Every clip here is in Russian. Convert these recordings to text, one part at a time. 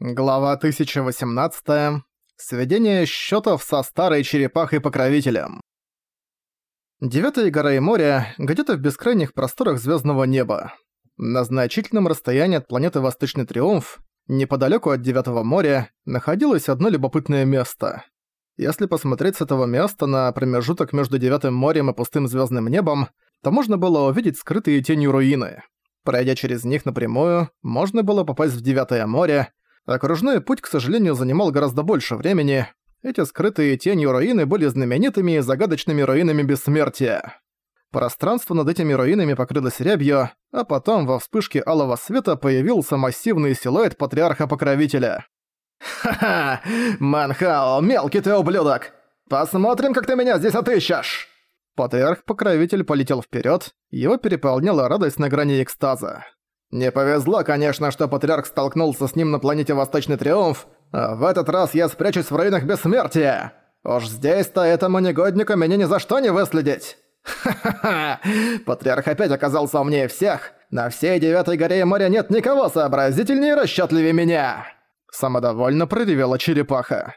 Глава 1018. Сведение счетов со старой черепахой-покровителем. Девятая гора и море где-то в бескрайних просторах звездного неба. На значительном расстоянии от планеты Восточный Триумф, неподалеку от Девятого моря, находилось одно любопытное место. Если посмотреть с этого места на промежуток между Девятым морем и пустым звездным небом, то можно было увидеть скрытые тенью руины. Пройдя через них напрямую, можно было попасть в Девятое море, Окружной путь, к сожалению, занимал гораздо больше времени. Эти скрытые тенью руины были знаменитыми и загадочными руинами бессмертия. Пространство над этими руинами покрылось рябью, а потом во вспышке алого света появился массивный силуэт Патриарха-Покровителя. «Ха-ха! Манхао, мелкий ты ублюдок! Посмотрим, как ты меня здесь отыщешь!» Патриарх-Покровитель полетел вперед, его переполняла радость на грани экстаза. Не повезло, конечно, что Патриарх столкнулся с ним на планете Восточный Триумф, а в этот раз я спрячусь в руинах Бессмертия. Уж здесь-то этому негоднику меня ни за что не выследить. Ха-ха-ха! Патриарх опять оказался умнее всех. На всей Девятой горе и море нет никого сообразительнее и расчётливее меня!» Самодовольно проревела черепаха.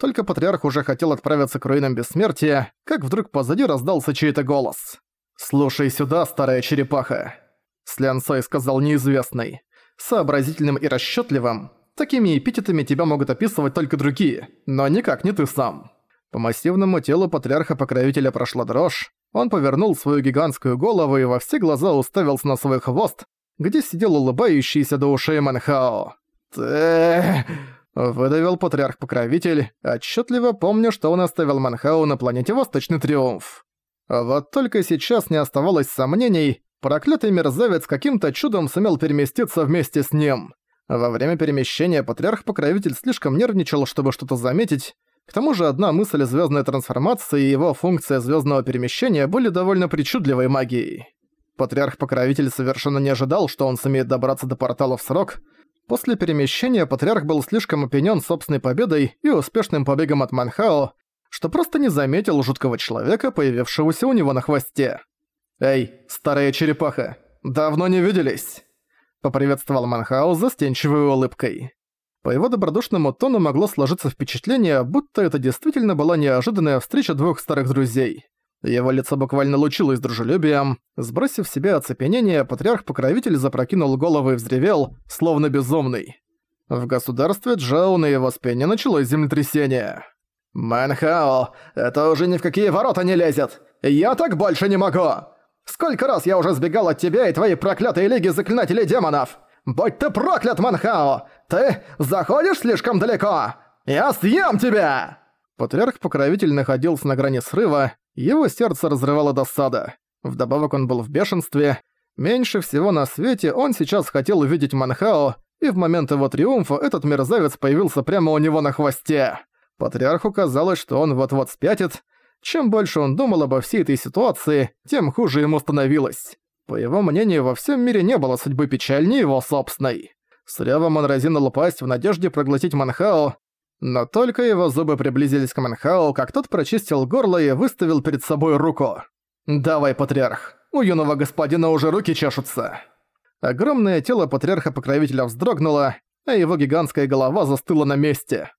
Только Патриарх уже хотел отправиться к руинам Бессмертия, как вдруг позади раздался чей-то голос. «Слушай сюда, старая черепаха. С Лянсой сказал неизвестный. Сообразительным и расчетливым. Такими эпитетами тебя могут описывать только другие, но никак не ты сам. По массивному телу патриарха-покровителя прошла дрожь, он повернул свою гигантскую голову и во все глаза уставился на свой хвост, где сидел улыбающийся до ушей Манхао. «Ты...» — выдавил патриарх-покровитель, отчетливо помня, что он оставил Манхао на планете Восточный Триумф. Вот только сейчас не оставалось сомнений, проклятый мерзавец каким-то чудом сумел переместиться вместе с ним. Во время перемещения патриарх-покровитель слишком нервничал, чтобы что-то заметить. К тому же одна мысль звездной трансформации и его функция звездного перемещения были довольно причудливой магией. Патриарх-покровитель совершенно не ожидал, что он сумеет добраться до портала в срок. После перемещения патриарх был слишком опьянен собственной победой и успешным побегом от Манхао, что просто не заметил жуткого человека, появившегося у него на хвосте. «Эй, старая черепаха, давно не виделись!» Поприветствовал Манхаус застенчивой улыбкой. По его добродушному тону могло сложиться впечатление, будто это действительно была неожиданная встреча двух старых друзей. Его лицо буквально лучилось дружелюбием. Сбросив в себя оцепенение, патриарх-покровитель запрокинул голову и взревел, словно безумный. В государстве Джоу на его спине началось землетрясение. «Манхао, это уже ни в какие ворота не лезет! Я так больше не могу!» Сколько раз я уже сбегал от тебя и твоей проклятой лиги заклинателей демонов! Будь ты проклят, Манхао! Ты заходишь слишком далеко! Я съем тебя!» Патриарх-покровитель находился на грани срыва, его сердце разрывало досада. Вдобавок он был в бешенстве. Меньше всего на свете он сейчас хотел увидеть Манхао, и в момент его триумфа этот мерзавец появился прямо у него на хвосте. Патриарху казалось, что он вот-вот спятит, чем больше он думал обо всей этой ситуации, тем хуже ему становилось. По его мнению, во всем мире не было судьбы печальнее его собственной. С ревом он разинул пасть в надежде проглотить Манхао, но только его зубы приблизились к Манхао, как тот прочистил горло и выставил перед собой руку. «Давай, патриарх, у юного господина уже руки чешутся». Огромное тело патриарха-покровителя вздрогнуло, а его гигантская голова застыла на месте.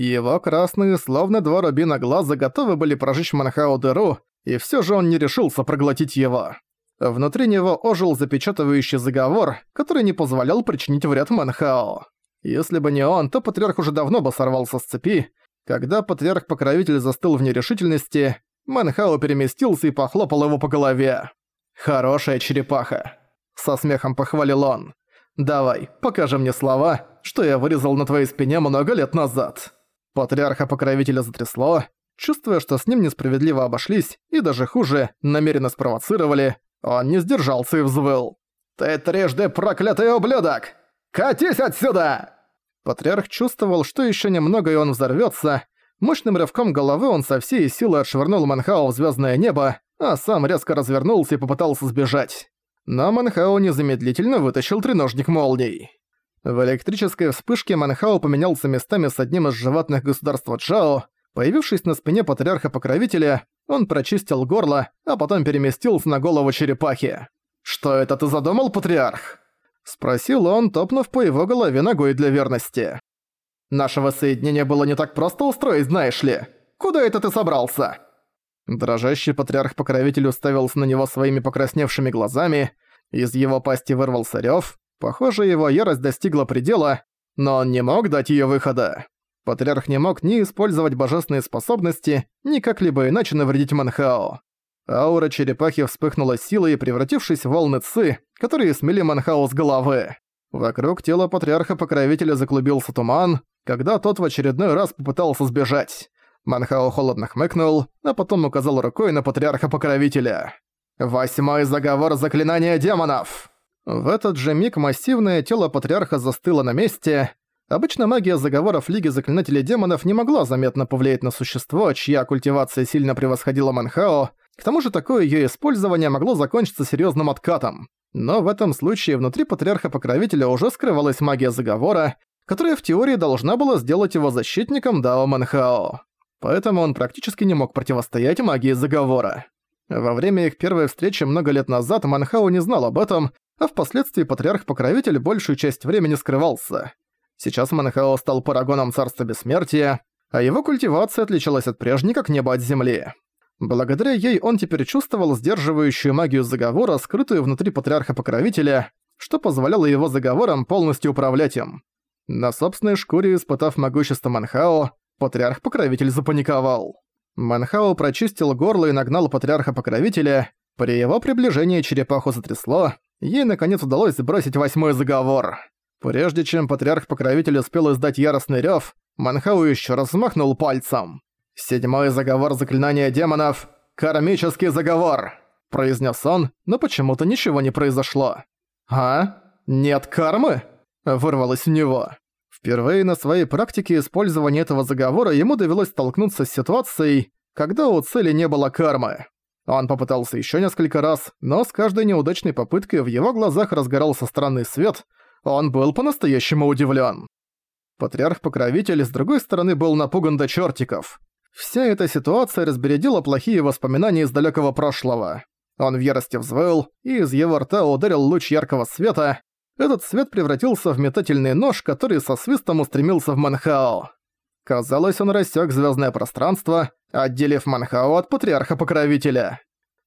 Его красные, словно два рубина глаза, готовы были прожечь Манхао дыру, и все же он не решился проглотить его. Внутри него ожил запечатывающий заговор, который не позволял причинить вред Манхао. Если бы не он, то Патриарх уже давно бы сорвался с цепи. Когда Патриарх-покровитель застыл в нерешительности, Манхао переместился и похлопал его по голове. «Хорошая черепаха», — со смехом похвалил он. «Давай, покажи мне слова, что я вырезал на твоей спине много лет назад». Патриарха-покровителя затрясло, чувствуя, что с ним несправедливо обошлись и даже хуже, намеренно спровоцировали, он не сдержался и взвыл. «Ты трижды проклятый ублюдок! Катись отсюда!» Патриарх чувствовал, что еще немного и он взорвется. Мощным рывком головы он со всей силы отшвырнул Манхао в звездное небо, а сам резко развернулся и попытался сбежать. Но Манхао незамедлительно вытащил треножник молний. В электрической вспышке Манхао поменялся местами с одним из животных государства Чао. Появившись на спине патриарха-покровителя, он прочистил горло, а потом переместился на голову черепахи. «Что это ты задумал, патриарх?» Спросил он, топнув по его голове ногой для верности. Нашего соединения было не так просто устроить, знаешь ли. Куда это ты собрался?» Дрожащий патриарх-покровитель уставился на него своими покрасневшими глазами, из его пасти вырвался рёв, похоже, его ярость достигла предела, но он не мог дать её выхода. Патриарх не мог ни использовать божественные способности, ни как-либо иначе навредить Манхао. Аура черепахи вспыхнула силой, превратившись в волны ци, которые смели Манхао с головы. Вокруг тела патриарха-покровителя заклубился туман, когда тот в очередной раз попытался сбежать. Манхао холодно хмыкнул, а потом указал рукой на патриарха-покровителя. «Восьмой заговор заклинания демонов!» В этот же миг массивное тело патриарха застыло на месте. Обычно магия заговоров Лиги Заклинателей Демонов не могла заметно повлиять на существо, чья культивация сильно превосходила Манхао, к тому же такое её использование могло закончиться серьёзным откатом. Но в этом случае внутри Патриарха-Покровителя уже скрывалась магия заговора, которая в теории должна была сделать его защитником Дао Манхао. Поэтому он практически не мог противостоять магии заговора. Во время их первой встречи много лет назад Манхао не знал об этом, а впоследствии Патриарх-Покровитель большую часть времени скрывался. Сейчас Манхао стал парагоном Царства Бессмертия, а его культивация отличалась от прежней как небо от земли. Благодаря ей он теперь чувствовал сдерживающую магию заговора, скрытую внутри Патриарха-Покровителя, что позволяло его заговорам полностью управлять им. На собственной шкуре, испытав могущество Манхао, Патриарх-Покровитель запаниковал. Манхао прочистил горло и нагнал Патриарха-Покровителя. При его приближении черепаху затрясло, ей наконец удалось сбросить восьмой заговор. Прежде чем Патриарх-Покровитель успел издать яростный рёв, Манхау ещё раз взмахнул пальцем. «Седьмой заговор заклинания демонов — кармический заговор!» – произнес он, но почему-то ничего не произошло. «А? Нет кармы?» – вырвалось у него. Впервые на своей практике использования этого заговора ему довелось столкнуться с ситуацией, когда у цели не было кармы. Он попытался еще несколько раз, но с каждой неудачной попыткой в его глазах разгорался странный свет, он был по-настоящему удивлен. Патриарх-покровитель, с другой стороны, был напуган до чертиков. Вся эта ситуация разбередила плохие воспоминания из далекого прошлого. Он в ярости взвыл, и из его рта ударил луч яркого света. Этот свет превратился в метательный нож, который со свистом устремился в Манхао. Казалось, он рассек звездное пространство, отделив Манхао от патриарха-покровителя.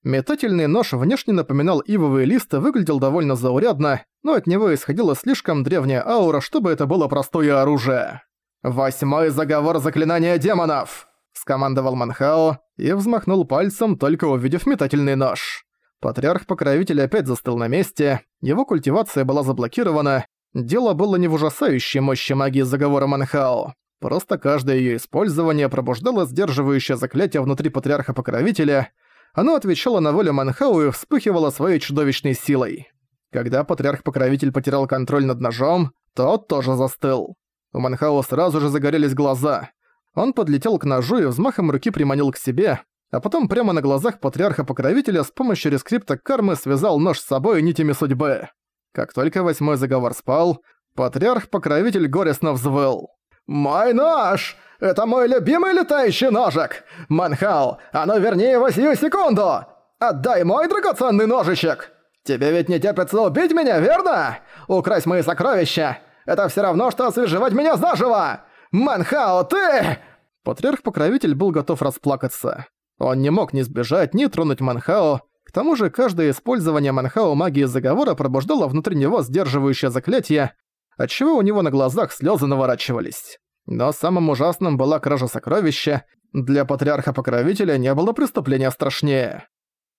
Метательный нож внешне напоминал ивовый лист и выглядел довольно заурядно, но от него исходила слишком древняя аура, чтобы это было простое оружие. «Восьмой заговор заклинания демонов!» скомандовал Манхао и взмахнул пальцем, только увидев метательный нож. Патриарх-покровитель опять застыл на месте, его культивация была заблокирована, дело было не в ужасающей мощи магии заговора Манхао. Просто каждое её использование пробуждало сдерживающее заклятие внутри Патриарха-покровителя, оно отвечало на волю Манхау и вспыхивало своей чудовищной силой. Когда Патриарх-покровитель потерял контроль над ножом, тот тоже застыл. У Манхау сразу же загорелись глаза. Он подлетел к ножу и взмахом руки приманил к себе, а потом прямо на глазах патриарха-покровителя с помощью рескрипта кармы связал нож с собой нитями судьбы. Как только восьмой заговор спал, патриарх-покровитель горестно взвыл. «Мой нож! Это мой любимый летающий ножик! Манхау, а ну верни его сию секунду! Отдай мой драгоценный ножичек! Тебе ведь не терпится убить меня, верно? Украсть мои сокровища! Это все равно, что освежевать меня заживо! «Манхао, ты!» Патриарх-покровитель был готов расплакаться. Он не мог ни сбежать, ни тронуть Манхао. К тому же каждое использование Манхао магии заговора пробуждало внутри него сдерживающее заклятие, отчего у него на глазах слезы наворачивались. Но самым ужасным была кража сокровища. Для патриарха-покровителя не было преступления страшнее.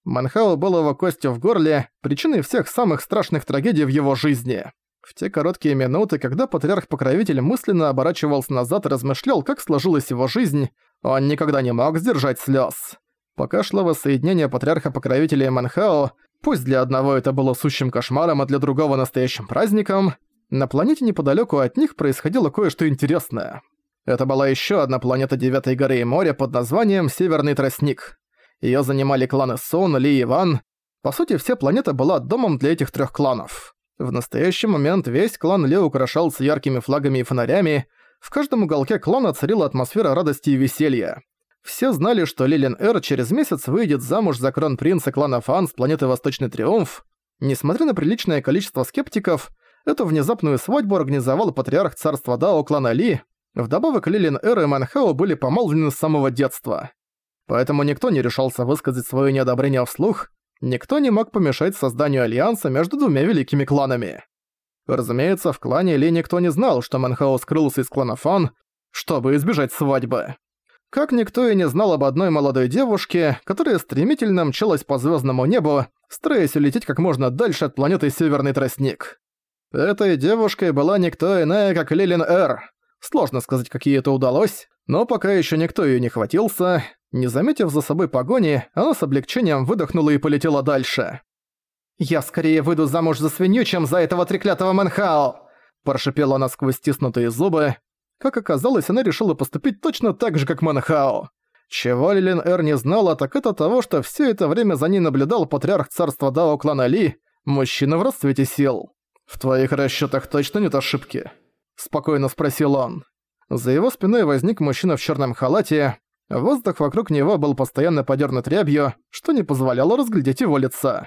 Манхао был его костью в горле, причиной всех самых страшных трагедий в его жизни. В те короткие минуты, когда патриарх-покровитель мысленно оборачивался назад и размышлял, как сложилась его жизнь, он никогда не мог сдержать слез. Пока шло воссоединение патриарха-покровителя и Манхао, пусть для одного это было сущим кошмаром, а для другого настоящим праздником, на планете неподалеку от них происходило кое-что интересное. Это была еще одна планета Девятой горы и моря под названием Северный Тростник. Ее занимали кланы Сон, Ли и Ван. По сути, вся планета была домом для этих трех кланов. В настоящий момент весь клан Ле украшался яркими флагами и фонарями, в каждом уголке клана царила атмосфера радости и веселья. Все знали, что Лилин Эр через месяц выйдет замуж за крон-принца клана Фан с планеты Восточный Триумф. Несмотря на приличное количество скептиков, эту внезапную свадьбу организовал патриарх царства Дао клана Ли. Вдобавок Лилин Эр и Манхао были помолвлены с самого детства. Поэтому никто не решался высказать свое неодобрение вслух, никто не мог помешать созданию альянса между двумя великими кланами. Разумеется, в клане Ли никто не знал, что Манхао скрылся из клана Фан, чтобы избежать свадьбы. Как никто и не знал об одной молодой девушке, которая стремительно мчалась по звездному небу, стараясь улететь как можно дальше от планеты Северный Тростник. Этой девушкой была никто иная, как Лилин Эр. Сложно сказать, как ей это удалось, но пока еще никто ее не хватился. Не заметив за собой погони, она с облегчением выдохнула и полетела дальше. «Я скорее выйду замуж за свинью, чем за этого треклятого Мэнхао!» Прошипела она сквозь стиснутые зубы. Как оказалось, она решила поступить точно так же, как Мэнхао. Чего Лилин Эр не знала, так это того, что все это время за ней наблюдал патриарх царства Дао клана Ли, мужчина в расцвете сил. «В твоих расчетах точно нет ошибки?» – спокойно спросил он. За его спиной возник мужчина в черном халате, воздух вокруг него был постоянно подернут рябью, что не позволяло разглядеть его лица.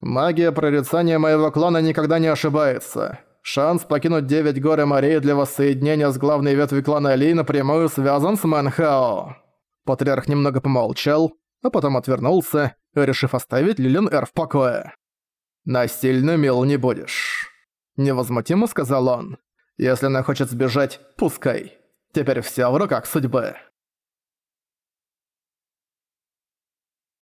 Магия прорицания моего клана никогда не ошибается. Шанс покинуть девять гор и морей для воссоединения с главной ветви клана Ли напрямую связан с Манхао. Патриарх немного помолчал, а потом отвернулся, решив оставить Лилин Эр в покое. «Насильно мил не будешь», — невозмутимо сказал он. «Если она хочет сбежать, пускай. Теперь все в руках судьбы».